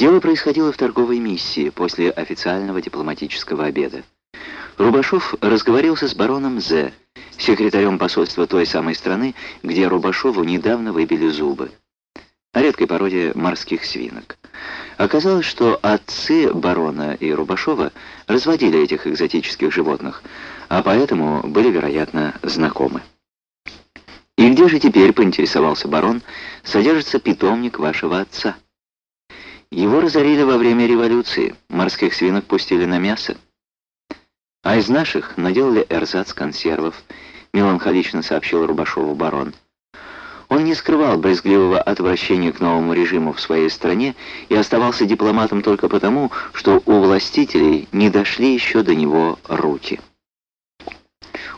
Дело происходило в торговой миссии после официального дипломатического обеда. Рубашов разговорился с бароном З, секретарем посольства той самой страны, где Рубашову недавно выбили зубы. О редкой породе морских свинок. Оказалось, что отцы барона и Рубашова разводили этих экзотических животных, а поэтому были, вероятно, знакомы. «И где же теперь, — поинтересовался барон, — содержится питомник вашего отца?» Его разорили во время революции, морских свинок пустили на мясо. А из наших наделали эрзац консервов, меланхолично сообщил Рубашову барон. Он не скрывал брезгливого отвращения к новому режиму в своей стране и оставался дипломатом только потому, что у властителей не дошли еще до него руки.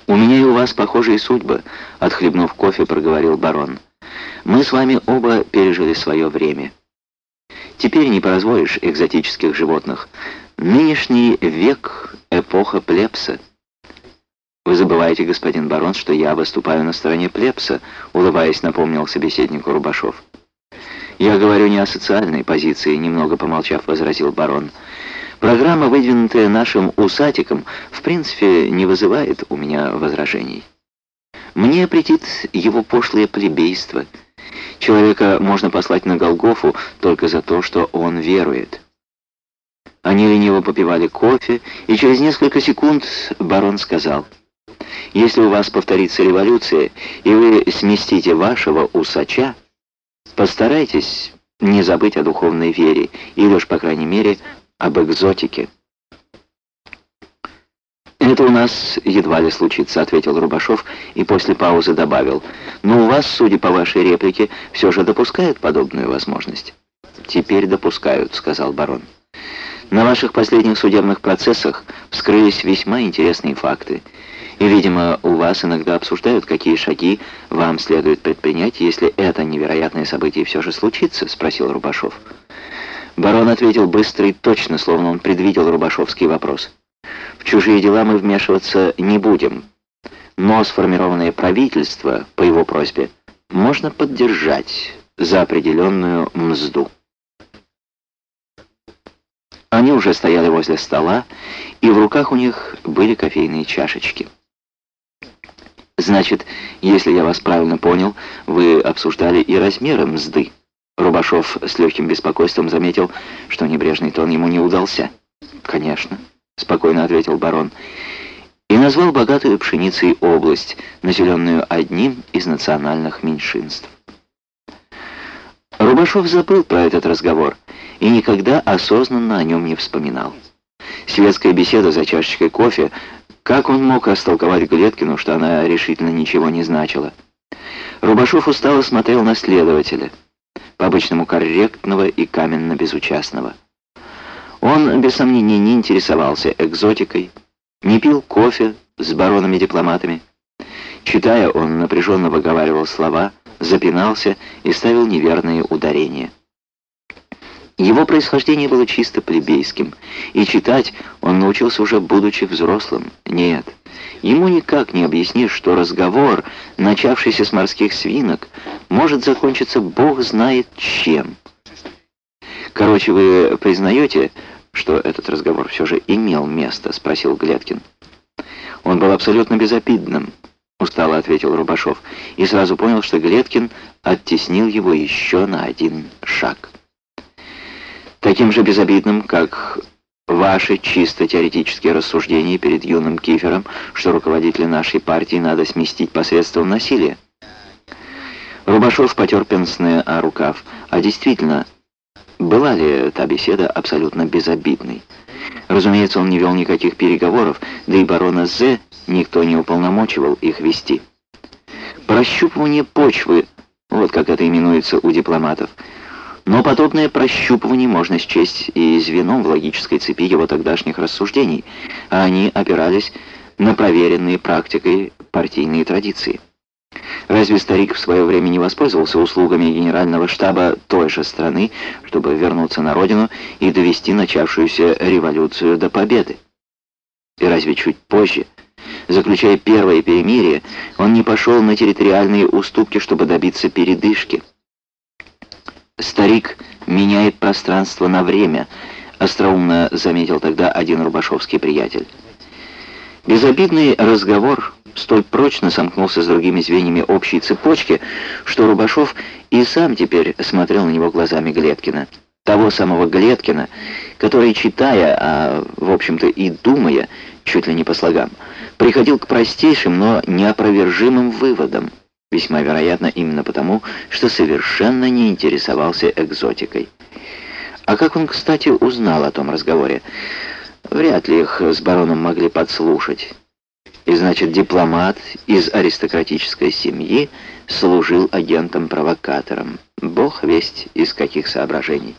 «У меня и у вас похожие судьбы», — отхлебнув кофе, проговорил барон. «Мы с вами оба пережили свое время». Теперь не позволишь экзотических животных. Нынешний век — эпоха плебса. «Вы забываете, господин барон, что я выступаю на стороне плебса», улыбаясь, напомнил собеседнику Рубашов. «Я говорю не о социальной позиции», немного помолчав, возразил барон. «Программа, выдвинутая нашим усатиком, в принципе, не вызывает у меня возражений. Мне претит его пошлое плебейство — Человека можно послать на Голгофу только за то, что он верует. Они лениво попивали кофе, и через несколько секунд барон сказал, «Если у вас повторится революция, и вы сместите вашего усача, постарайтесь не забыть о духовной вере, или уж, по крайней мере, об экзотике». «Это у нас едва ли случится», — ответил Рубашов и после паузы добавил. «Но у вас, судя по вашей реплике, все же допускают подобную возможность». «Теперь допускают», — сказал барон. «На ваших последних судебных процессах вскрылись весьма интересные факты. И, видимо, у вас иногда обсуждают, какие шаги вам следует предпринять, если это невероятное событие все же случится», — спросил Рубашов. Барон ответил быстро и точно, словно он предвидел Рубашовский вопрос. В чужие дела мы вмешиваться не будем. Но сформированное правительство, по его просьбе, можно поддержать за определенную мзду. Они уже стояли возле стола, и в руках у них были кофейные чашечки. «Значит, если я вас правильно понял, вы обсуждали и размеры мзды?» Рубашов с легким беспокойством заметил, что небрежный тон ему не удался. «Конечно». — спокойно ответил барон, и назвал богатую пшеницей область, населенную одним из национальных меньшинств. Рубашов забыл про этот разговор и никогда осознанно о нем не вспоминал. Светская беседа за чашечкой кофе, как он мог растолковать Глеткину, что она решительно ничего не значила? Рубашов устало смотрел на следователя, по-обычному корректного и каменно-безучастного. Он, без сомнения, не интересовался экзотикой, не пил кофе с баронами-дипломатами. Читая, он напряженно выговаривал слова, запинался и ставил неверные ударения. Его происхождение было чисто плебейским, и читать он научился уже будучи взрослым. Нет, ему никак не объяснишь, что разговор, начавшийся с морских свинок, может закончиться бог знает чем. Короче, вы признаете, что этот разговор все же имел место?» — спросил Глеткин. «Он был абсолютно безобидным», — устало ответил Рубашов, и сразу понял, что Глеткин оттеснил его еще на один шаг. «Таким же безобидным, как ваши чисто теоретические рассуждения перед юным Кифером, что руководителя нашей партии надо сместить посредством насилия». Рубашов потер пенсне о рукав. «А действительно, была ли та беседа абсолютно безобидной? Разумеется, он не вел никаких переговоров, да и барона З никто не уполномочивал их вести. Прощупывание почвы, вот как это именуется у дипломатов. Но подобное прощупывание можно счесть и звеном в логической цепи его тогдашних рассуждений, а они опирались на проверенные практикой партийные традиции. Разве старик в свое время не воспользовался услугами генерального штаба той же страны, чтобы вернуться на родину и довести начавшуюся революцию до победы? И разве чуть позже, заключая первое перемирие, он не пошел на территориальные уступки, чтобы добиться передышки? Старик меняет пространство на время, остроумно заметил тогда один рубашовский приятель. Безобидный разговор столь прочно сомкнулся с другими звеньями общей цепочки, что Рубашов и сам теперь смотрел на него глазами Глеткина. Того самого Глеткина, который, читая, а, в общем-то, и думая, чуть ли не по слогам, приходил к простейшим, но неопровержимым выводам, весьма вероятно именно потому, что совершенно не интересовался экзотикой. А как он, кстати, узнал о том разговоре? Вряд ли их с бароном могли подслушать. И значит, дипломат из аристократической семьи служил агентом-провокатором. Бог весть из каких соображений.